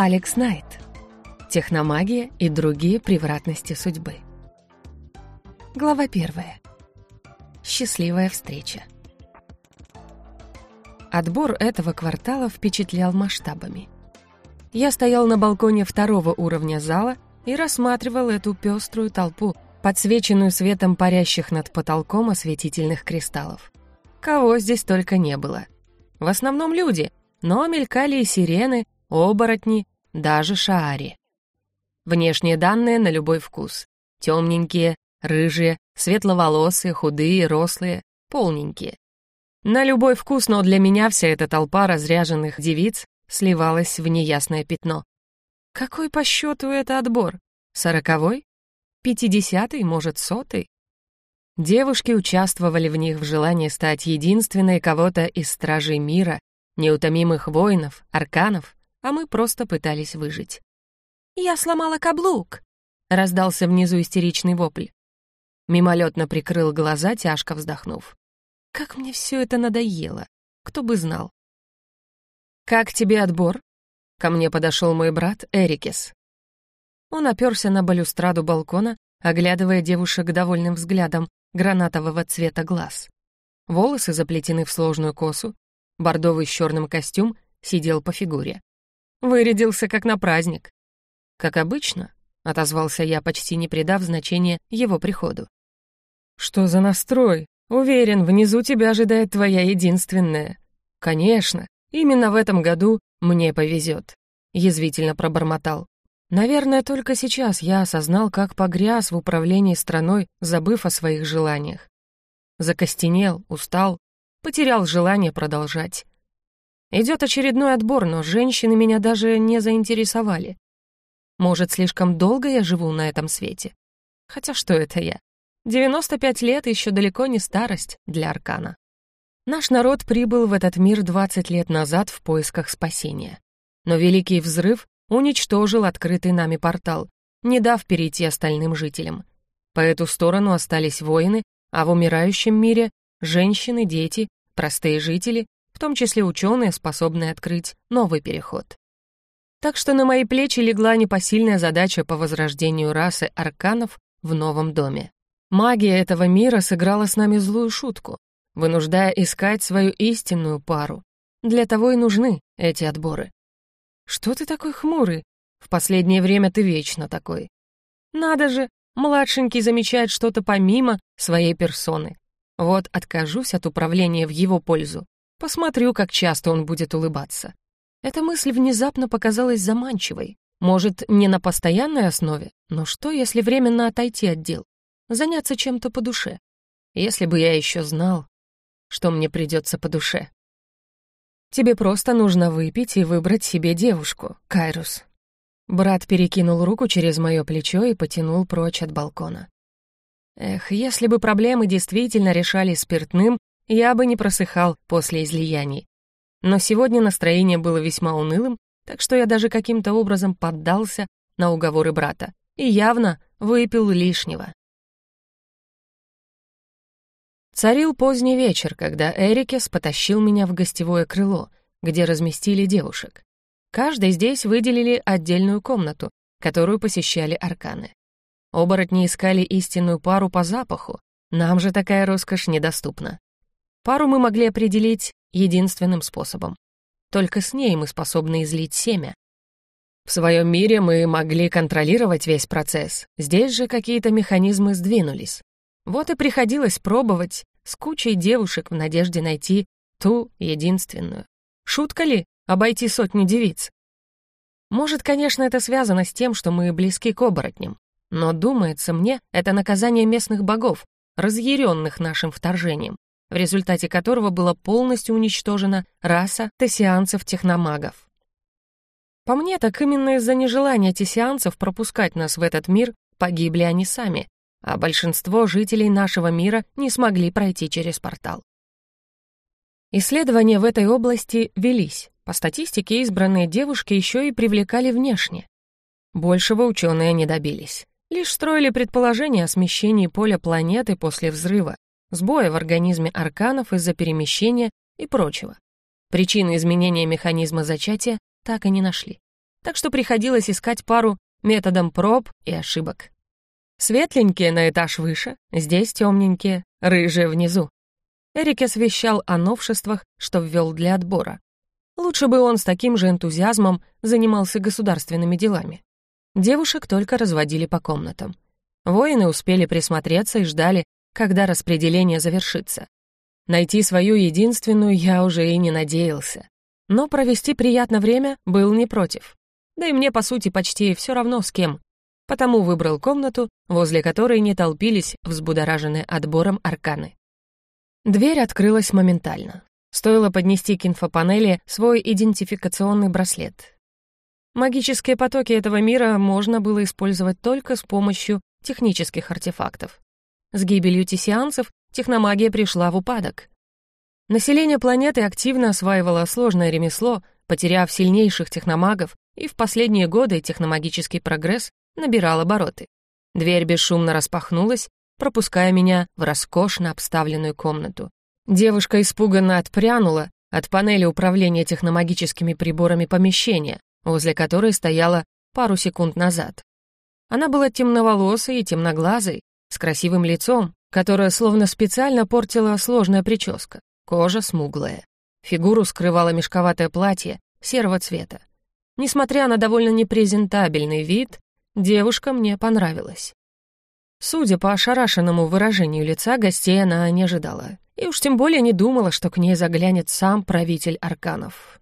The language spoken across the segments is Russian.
Алекс Найт. Техномагия и другие превратности судьбы. Глава первая. Счастливая встреча. Отбор этого квартала впечатлял масштабами. Я стоял на балконе второго уровня зала и рассматривал эту пеструю толпу, подсвеченную светом парящих над потолком осветительных кристаллов. Кого здесь только не было. В основном люди, но мелькали и сирены, оборотни, даже шаари. Внешние данные на любой вкус. Темненькие, рыжие, светловолосые, худые, рослые, полненькие. На любой вкус, но для меня вся эта толпа разряженных девиц сливалась в неясное пятно. Какой по счету это отбор? Сороковой? Пятидесятый, может, сотый? Девушки участвовали в них в желании стать единственной кого-то из стражей мира, неутомимых воинов, арканов, а мы просто пытались выжить. «Я сломала каблук!» — раздался внизу истеричный вопль. Мимолетно прикрыл глаза, тяжко вздохнув. «Как мне все это надоело! Кто бы знал!» «Как тебе отбор?» Ко мне подошел мой брат Эрикес. Он оперся на балюстраду балкона, оглядывая девушек довольным взглядом гранатового цвета глаз. Волосы заплетены в сложную косу, бордовый с черным костюм сидел по фигуре. Вырядился как на праздник. Как обычно, отозвался я, почти не придав значения его приходу. Что за настрой? Уверен, внизу тебя ожидает твоя единственная. Конечно, именно в этом году мне повезет. Язвительно пробормотал. Наверное, только сейчас я осознал, как погряз в управлении страной, забыв о своих желаниях. Закостенел, устал, потерял желание продолжать. Идет очередной отбор, но женщины меня даже не заинтересовали. Может, слишком долго я живу на этом свете? Хотя что это я? 95 лет еще далеко не старость для Аркана. Наш народ прибыл в этот мир 20 лет назад в поисках спасения. Но Великий Взрыв уничтожил открытый нами портал, не дав перейти остальным жителям. По эту сторону остались воины, а в умирающем мире — женщины, дети, простые жители в том числе ученые, способные открыть новый переход. Так что на мои плечи легла непосильная задача по возрождению расы арканов в новом доме. Магия этого мира сыграла с нами злую шутку, вынуждая искать свою истинную пару. Для того и нужны эти отборы. Что ты такой хмурый? В последнее время ты вечно такой. Надо же, младшенький замечает что-то помимо своей персоны. Вот откажусь от управления в его пользу, Посмотрю, как часто он будет улыбаться. Эта мысль внезапно показалась заманчивой. Может, не на постоянной основе, но что, если временно отойти от дел? Заняться чем-то по душе? Если бы я еще знал, что мне придется по душе. Тебе просто нужно выпить и выбрать себе девушку, Кайрус. Брат перекинул руку через мое плечо и потянул прочь от балкона. Эх, если бы проблемы действительно решались спиртным, я бы не просыхал после излияний. Но сегодня настроение было весьма унылым, так что я даже каким-то образом поддался на уговоры брата и явно выпил лишнего. Царил поздний вечер, когда Эрикес потащил меня в гостевое крыло, где разместили девушек. Каждой здесь выделили отдельную комнату, которую посещали арканы. Оборотни искали истинную пару по запаху, нам же такая роскошь недоступна. Пару мы могли определить единственным способом. Только с ней мы способны излить семя. В своем мире мы могли контролировать весь процесс, здесь же какие-то механизмы сдвинулись. Вот и приходилось пробовать с кучей девушек в надежде найти ту единственную. Шутка ли обойти сотню девиц? Может, конечно, это связано с тем, что мы близки к оборотням, но, думается мне, это наказание местных богов, разъяренных нашим вторжением в результате которого была полностью уничтожена раса тессианцев-техномагов. По мне, так именно из-за нежелания тессианцев пропускать нас в этот мир погибли они сами, а большинство жителей нашего мира не смогли пройти через портал. Исследования в этой области велись. По статистике, избранные девушки еще и привлекали внешне. Большего ученые не добились. Лишь строили предположения о смещении поля планеты после взрыва, сбоя в организме арканов из-за перемещения и прочего. Причины изменения механизма зачатия так и не нашли. Так что приходилось искать пару методом проб и ошибок. Светленькие на этаж выше, здесь темненькие, рыжие внизу. Эрик освещал о новшествах, что ввел для отбора. Лучше бы он с таким же энтузиазмом занимался государственными делами. Девушек только разводили по комнатам. Воины успели присмотреться и ждали, когда распределение завершится. Найти свою единственную я уже и не надеялся. Но провести приятное время был не против. Да и мне, по сути, почти все равно с кем. Потому выбрал комнату, возле которой не толпились взбудораженные отбором арканы. Дверь открылась моментально. Стоило поднести к инфопанели свой идентификационный браслет. Магические потоки этого мира можно было использовать только с помощью технических артефактов. С гибелью тессианцев техномагия пришла в упадок. Население планеты активно осваивало сложное ремесло, потеряв сильнейших техномагов, и в последние годы техномагический прогресс набирал обороты. Дверь бесшумно распахнулась, пропуская меня в роскошно обставленную комнату. Девушка испуганно отпрянула от панели управления техномагическими приборами помещения, возле которой стояла пару секунд назад. Она была темноволосой и темноглазой, с красивым лицом, которое словно специально портила сложная прическа, кожа смуглая. Фигуру скрывало мешковатое платье серого цвета. Несмотря на довольно непрезентабельный вид, девушка мне понравилась. Судя по ошарашенному выражению лица, гостей она не ожидала. И уж тем более не думала, что к ней заглянет сам правитель арканов.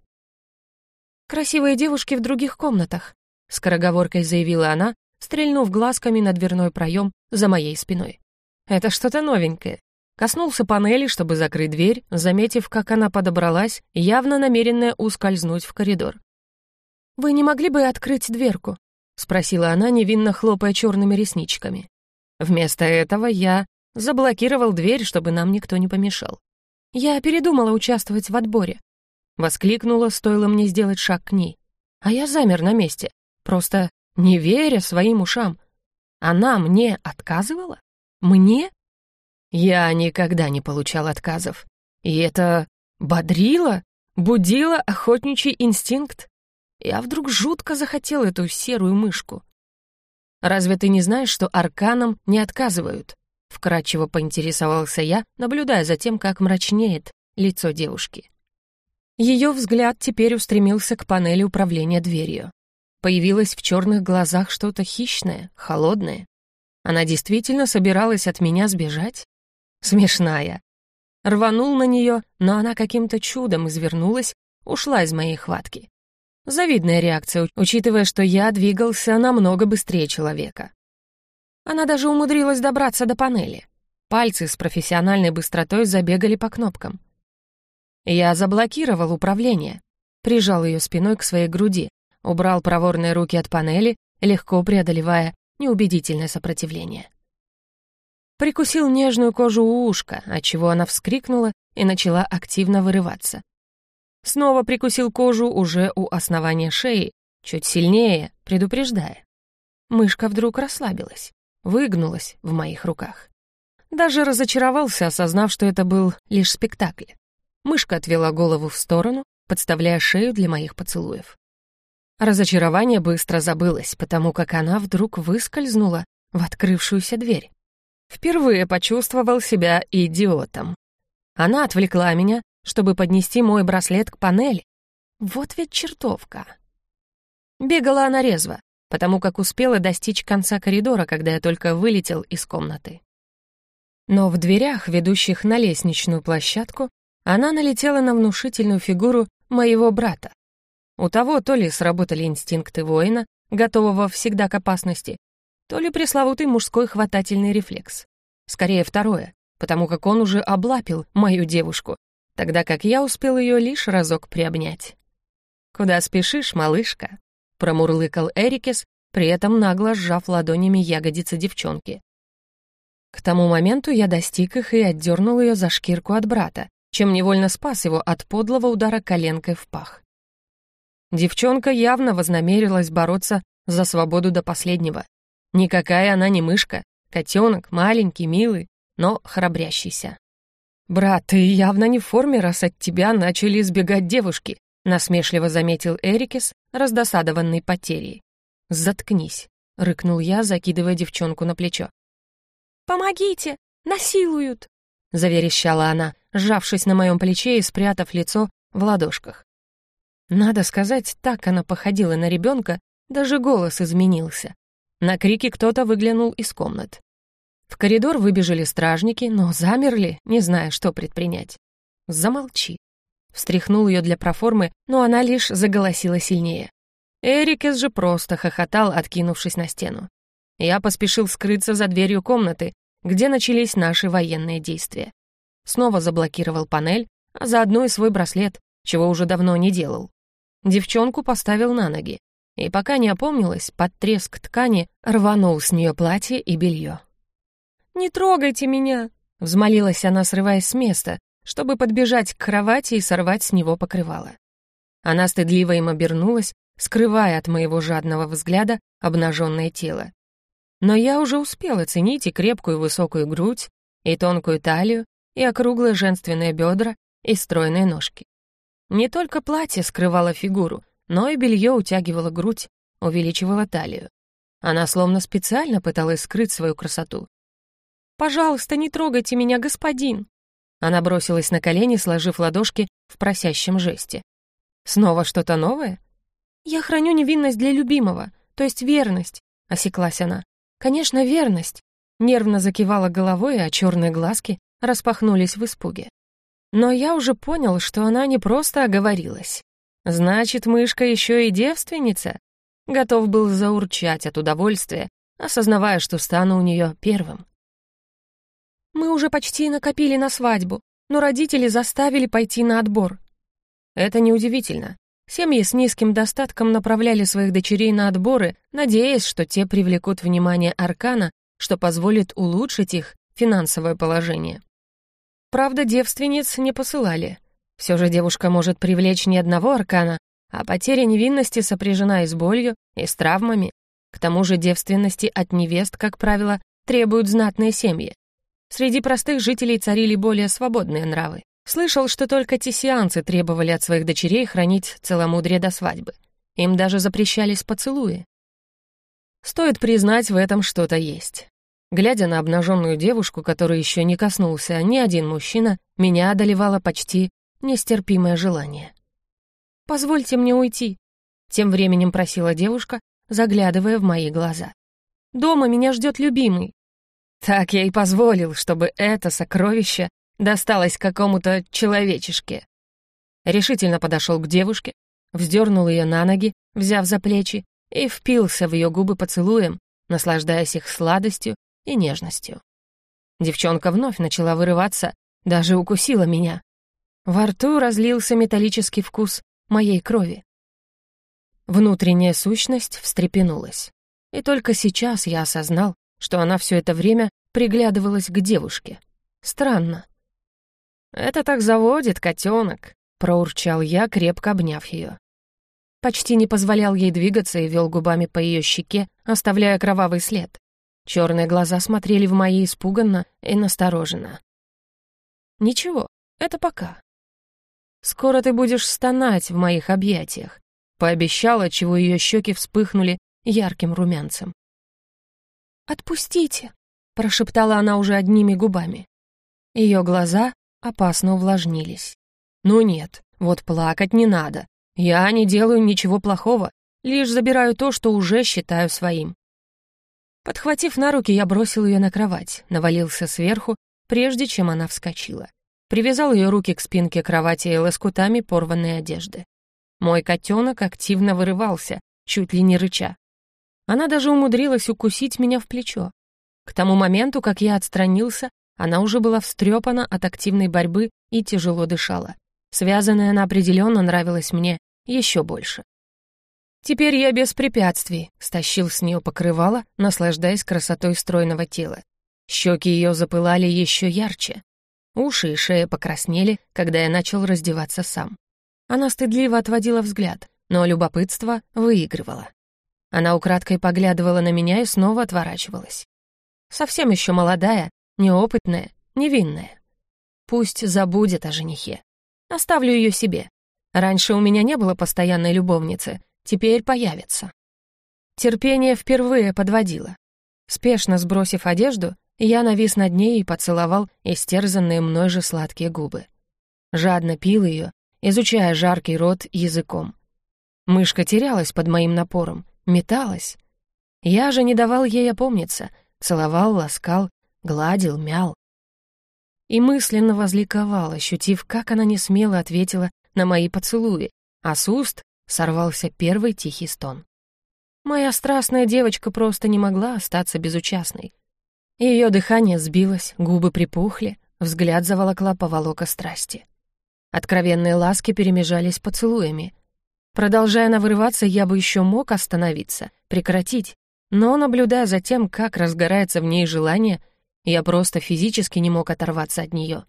«Красивые девушки в других комнатах», — скороговоркой заявила она, стрельнув глазками на дверной проем за моей спиной. «Это что-то новенькое». Коснулся панели, чтобы закрыть дверь, заметив, как она подобралась, явно намеренная ускользнуть в коридор. «Вы не могли бы открыть дверку?» — спросила она, невинно хлопая черными ресничками. Вместо этого я заблокировал дверь, чтобы нам никто не помешал. Я передумала участвовать в отборе. Воскликнула, стоило мне сделать шаг к ней. А я замер на месте, просто не веря своим ушам. Она мне отказывала? Мне? Я никогда не получал отказов. И это бодрило, будило охотничий инстинкт. Я вдруг жутко захотел эту серую мышку. «Разве ты не знаешь, что арканам не отказывают?» Вкратчиво поинтересовался я, наблюдая за тем, как мрачнеет лицо девушки. Ее взгляд теперь устремился к панели управления дверью. Появилось в черных глазах что-то хищное, холодное. Она действительно собиралась от меня сбежать? Смешная. Рванул на нее, но она каким-то чудом извернулась, ушла из моей хватки. Завидная реакция, учитывая, что я двигался намного быстрее человека. Она даже умудрилась добраться до панели. Пальцы с профессиональной быстротой забегали по кнопкам. Я заблокировал управление, прижал ее спиной к своей груди, убрал проворные руки от панели, легко преодолевая неубедительное сопротивление. Прикусил нежную кожу у ушка, отчего она вскрикнула и начала активно вырываться. Снова прикусил кожу уже у основания шеи, чуть сильнее, предупреждая. Мышка вдруг расслабилась, выгнулась в моих руках. Даже разочаровался, осознав, что это был лишь спектакль. Мышка отвела голову в сторону, подставляя шею для моих поцелуев. Разочарование быстро забылось, потому как она вдруг выскользнула в открывшуюся дверь. Впервые почувствовал себя идиотом. Она отвлекла меня, чтобы поднести мой браслет к панели. Вот ведь чертовка. Бегала она резво, потому как успела достичь конца коридора, когда я только вылетел из комнаты. Но в дверях, ведущих на лестничную площадку, она налетела на внушительную фигуру моего брата. У того то ли сработали инстинкты воина, готового всегда к опасности, то ли пресловутый мужской хватательный рефлекс. Скорее второе, потому как он уже облапил мою девушку, тогда как я успел ее лишь разок приобнять. «Куда спешишь, малышка?» — промурлыкал Эрикес, при этом нагло сжав ладонями ягодицы девчонки. К тому моменту я достиг их и отдернул ее за шкирку от брата, чем невольно спас его от подлого удара коленкой в пах. Девчонка явно вознамерилась бороться за свободу до последнего. Никакая она не мышка, котенок, маленький, милый, но храбрящийся. «Брат, ты явно не в форме, раз от тебя начали избегать девушки», насмешливо заметил Эрикес, раздосадованный потерей. «Заткнись», — рыкнул я, закидывая девчонку на плечо. «Помогите! Насилуют!» — заверещала она, сжавшись на моем плече и спрятав лицо в ладошках. Надо сказать, так она походила на ребенка, даже голос изменился. На крики кто-то выглянул из комнат. В коридор выбежали стражники, но замерли, не зная, что предпринять. «Замолчи». Встряхнул ее для проформы, но она лишь заголосила сильнее. Эрикес же просто хохотал, откинувшись на стену. Я поспешил скрыться за дверью комнаты, где начались наши военные действия. Снова заблокировал панель, а заодно и свой браслет, чего уже давно не делал. Девчонку поставил на ноги, и пока не опомнилась, под треск ткани рванул с нее платье и белье. «Не трогайте меня!» — взмолилась она, срываясь с места, чтобы подбежать к кровати и сорвать с него покрывало. Она стыдливо им обернулась, скрывая от моего жадного взгляда обнаженное тело. Но я уже успел оценить и крепкую высокую грудь, и тонкую талию, и округлые женственные бедра, и стройные ножки. Не только платье скрывало фигуру, но и белье утягивало грудь, увеличивало талию. Она словно специально пыталась скрыть свою красоту. «Пожалуйста, не трогайте меня, господин!» Она бросилась на колени, сложив ладошки в просящем жесте. «Снова что-то новое?» «Я храню невинность для любимого, то есть верность», — осеклась она. «Конечно, верность!» Нервно закивала головой, а черные глазки распахнулись в испуге. Но я уже понял, что она не просто оговорилась. Значит, мышка еще и девственница? Готов был заурчать от удовольствия, осознавая, что стану у нее первым. Мы уже почти накопили на свадьбу, но родители заставили пойти на отбор. Это неудивительно. Семьи с низким достатком направляли своих дочерей на отборы, надеясь, что те привлекут внимание Аркана, что позволит улучшить их финансовое положение. Правда, девственниц не посылали. Все же девушка может привлечь не одного Аркана, а потеря невинности сопряжена и с болью, и с травмами. К тому же девственности от невест, как правило, требуют знатные семьи. Среди простых жителей царили более свободные нравы. Слышал, что только тессианцы требовали от своих дочерей хранить целомудрие до свадьбы. Им даже запрещались поцелуи. Стоит признать, в этом что-то есть. Глядя на обнаженную девушку, которой еще не коснулся ни один мужчина, меня одолевало почти нестерпимое желание. «Позвольте мне уйти», — тем временем просила девушка, заглядывая в мои глаза. «Дома меня ждет любимый. Так я и позволил, чтобы это сокровище досталось какому-то человечешке. Решительно подошел к девушке, вздернул ее на ноги, взяв за плечи, и впился в ее губы поцелуем, наслаждаясь их сладостью и нежностью. Девчонка вновь начала вырываться, даже укусила меня. Во рту разлился металлический вкус моей крови. Внутренняя сущность встрепенулась. И только сейчас я осознал, что она все это время приглядывалась к девушке. Странно. «Это так заводит, котенок», — проурчал я, крепко обняв ее. Почти не позволял ей двигаться и вел губами по ее щеке, оставляя кровавый след. Черные глаза смотрели в мои испуганно и настороженно. «Ничего, это пока. Скоро ты будешь стонать в моих объятиях», — пообещала, чего ее щеки вспыхнули ярким румянцем. «Отпустите!» — прошептала она уже одними губами. Ее глаза опасно увлажнились. «Ну нет, вот плакать не надо. Я не делаю ничего плохого, лишь забираю то, что уже считаю своим». Подхватив на руки, я бросил ее на кровать, навалился сверху, прежде чем она вскочила. Привязал ее руки к спинке кровати и лоскутами порванной одежды. Мой котенок активно вырывался, чуть ли не рыча. Она даже умудрилась укусить меня в плечо. К тому моменту, как я отстранился, она уже была встрепана от активной борьбы и тяжело дышала. Связанная она определенно нравилась мне еще больше. Теперь я без препятствий стащил с нее покрывало, наслаждаясь красотой стройного тела. Щеки ее запылали еще ярче. Уши и шея покраснели, когда я начал раздеваться сам. Она стыдливо отводила взгляд, но любопытство выигрывало. Она украдкой поглядывала на меня и снова отворачивалась. Совсем еще молодая, неопытная, невинная. Пусть забудет о женихе. Оставлю ее себе. Раньше у меня не было постоянной любовницы, теперь появится. Терпение впервые подводило. Спешно сбросив одежду, я навис над ней и поцеловал истерзанные мной же сладкие губы. Жадно пил ее, изучая жаркий рот языком. Мышка терялась под моим напором, металась. Я же не давал ей опомниться, целовал, ласкал, гладил, мял. И мысленно возликовал, ощутив, как она несмело ответила на мои поцелуи, а с уст сорвался первый тихий стон. Моя страстная девочка просто не могла остаться безучастной. Ее дыхание сбилось, губы припухли, взгляд заволокла поволока страсти. Откровенные ласки перемежались поцелуями. Продолжая на вырываться, я бы еще мог остановиться, прекратить, но, наблюдая за тем, как разгорается в ней желание, я просто физически не мог оторваться от нее.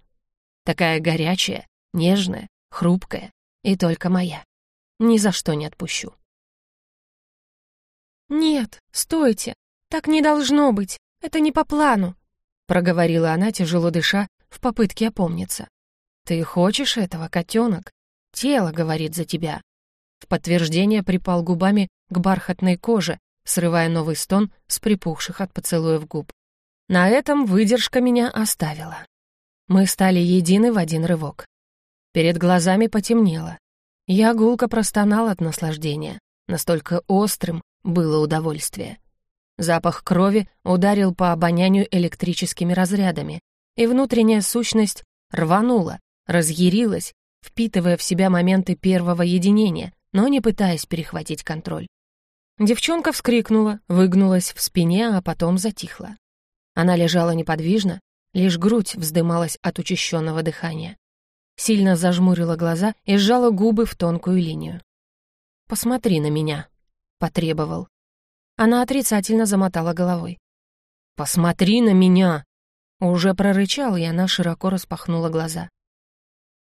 Такая горячая, нежная, хрупкая и только моя. Ни за что не отпущу. «Нет, стойте, так не должно быть, это не по плану», проговорила она, тяжело дыша, в попытке опомниться. «Ты хочешь этого, котенок? Тело говорит за тебя». В подтверждение припал губами к бархатной коже, срывая новый стон с припухших от поцелуев губ. На этом выдержка меня оставила. Мы стали едины в один рывок. Перед глазами потемнело. Я гулко простонал от наслаждения. Настолько острым было удовольствие. Запах крови ударил по обонянию электрическими разрядами, и внутренняя сущность рванула, разъярилась, впитывая в себя моменты первого единения, но не пытаясь перехватить контроль. Девчонка вскрикнула, выгнулась в спине, а потом затихла. Она лежала неподвижно, лишь грудь вздымалась от учащенного дыхания. Сильно зажмурила глаза и сжала губы в тонкую линию. «Посмотри на меня», — потребовал. Она отрицательно замотала головой. «Посмотри на меня!» Уже прорычал, и она широко распахнула глаза.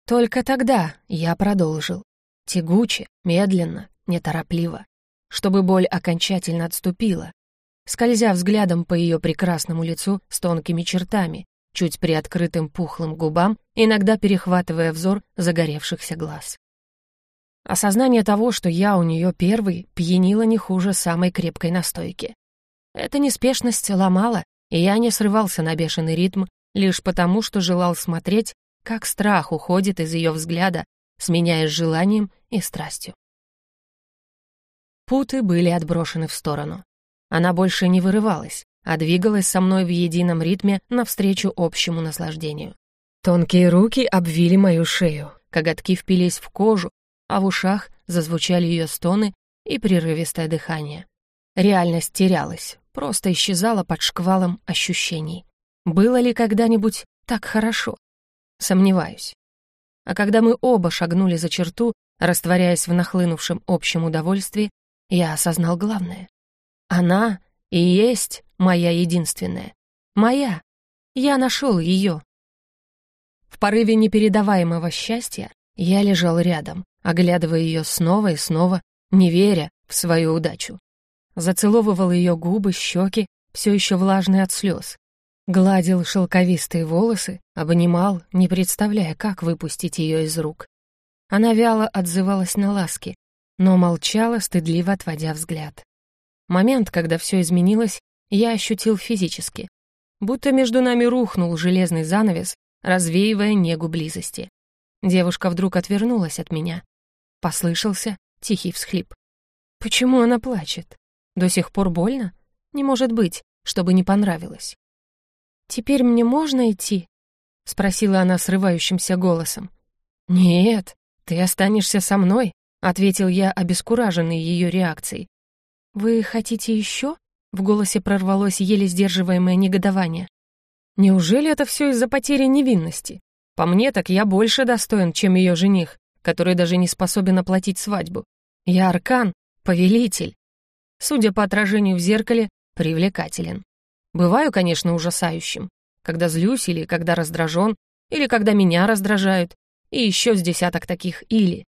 Только тогда я продолжил. Тягуче, медленно, неторопливо. Чтобы боль окончательно отступила. Скользя взглядом по ее прекрасному лицу с тонкими чертами, чуть приоткрытым пухлым губам, иногда перехватывая взор загоревшихся глаз. Осознание того, что я у нее первый, пьянило не хуже самой крепкой настойки. Эта неспешность ломала, и я не срывался на бешеный ритм лишь потому, что желал смотреть, как страх уходит из ее взгляда, сменяясь желанием и страстью. Путы были отброшены в сторону. Она больше не вырывалась, а двигалась со мной в едином ритме навстречу общему наслаждению. Тонкие руки обвили мою шею, коготки впились в кожу, а в ушах зазвучали ее стоны и прерывистое дыхание. Реальность терялась, просто исчезала под шквалом ощущений. Было ли когда-нибудь так хорошо? Сомневаюсь. А когда мы оба шагнули за черту, растворяясь в нахлынувшем общем удовольствии, я осознал главное. Она и есть моя единственная. Моя. Я нашел ее. В порыве непередаваемого счастья я лежал рядом, оглядывая ее снова и снова, не веря в свою удачу. Зацеловывал ее губы, щеки, все еще влажные от слез. Гладил шелковистые волосы, обнимал, не представляя, как выпустить ее из рук. Она вяло отзывалась на ласки, но молчала, стыдливо отводя взгляд. Момент, когда все изменилось, я ощутил физически. Будто между нами рухнул железный занавес, развеивая негу близости. Девушка вдруг отвернулась от меня, Послышался тихий всхлип. Почему она плачет? До сих пор больно? Не может быть, чтобы не понравилось. «Теперь мне можно идти?» — спросила она срывающимся голосом. «Нет, ты останешься со мной», — ответил я, обескураженный ее реакцией. «Вы хотите еще?» — в голосе прорвалось еле сдерживаемое негодование. «Неужели это все из-за потери невинности? По мне, так я больше достоин, чем ее жених который даже не способен оплатить свадьбу. Я аркан, повелитель. Судя по отражению в зеркале, привлекателен. Бываю, конечно, ужасающим, когда злюсь или когда раздражен, или когда меня раздражают, и еще с десяток таких «или».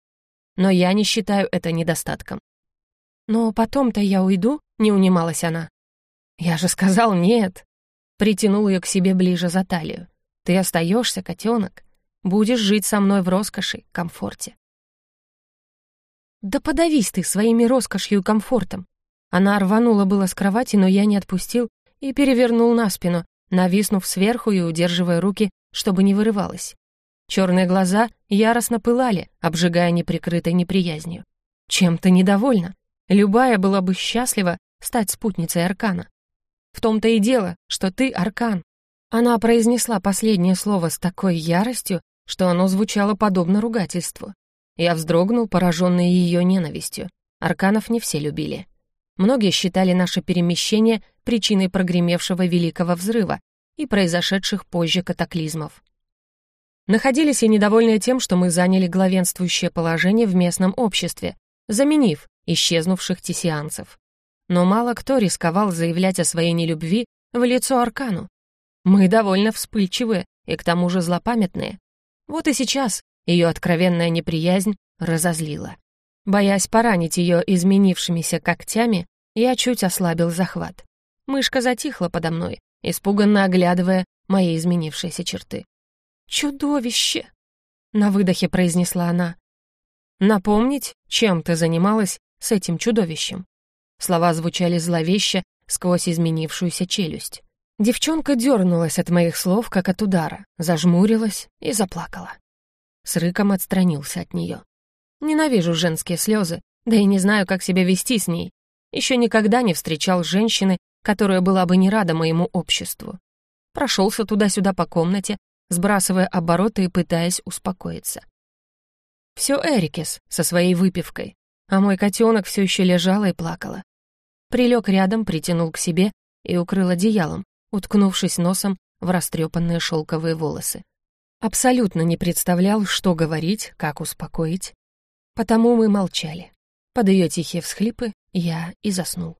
Но я не считаю это недостатком. «Но потом-то я уйду», — не унималась она. «Я же сказал нет!» Притянул ее к себе ближе за талию. «Ты остаешься, котенок. Будешь жить со мной в роскоши, комфорте». «Да подавись ты своими роскошью и комфортом!» Она рванула было с кровати, но я не отпустил и перевернул на спину, нависнув сверху и удерживая руки, чтобы не вырывалась. Черные глаза яростно пылали, обжигая неприкрытой неприязнью. Чем то недовольна? Любая была бы счастлива стать спутницей Аркана. В том-то и дело, что ты Аркан. Она произнесла последнее слово с такой яростью, что оно звучало подобно ругательству. Я вздрогнул, пораженный ее ненавистью. Арканов не все любили. Многие считали наше перемещение причиной прогремевшего великого взрыва и произошедших позже катаклизмов. Находились и недовольные тем, что мы заняли главенствующее положение в местном обществе, заменив исчезнувших тессианцев. Но мало кто рисковал заявлять о своей нелюбви в лицо Аркану. Мы довольно вспыльчивые и к тому же злопамятные. Вот и сейчас ее откровенная неприязнь разозлила. Боясь поранить ее изменившимися когтями, я чуть ослабил захват. Мышка затихла подо мной, испуганно оглядывая мои изменившиеся черты. «Чудовище!» — на выдохе произнесла она. «Напомнить, чем ты занималась с этим чудовищем?» Слова звучали зловеще сквозь изменившуюся челюсть. Девчонка дернулась от моих слов, как от удара, зажмурилась и заплакала. С рыком отстранился от нее. Ненавижу женские слезы, да и не знаю, как себя вести с ней. Еще никогда не встречал женщины, которая была бы не рада моему обществу. Прошелся туда-сюда по комнате, сбрасывая обороты и пытаясь успокоиться. Все Эрикес со своей выпивкой, а мой котенок все еще лежала и плакала. Прилег рядом, притянул к себе и укрыл одеялом, уткнувшись носом в растрепанные шелковые волосы. Абсолютно не представлял, что говорить, как успокоить. Потому мы молчали. Под ее тихие всхлипы я и заснул.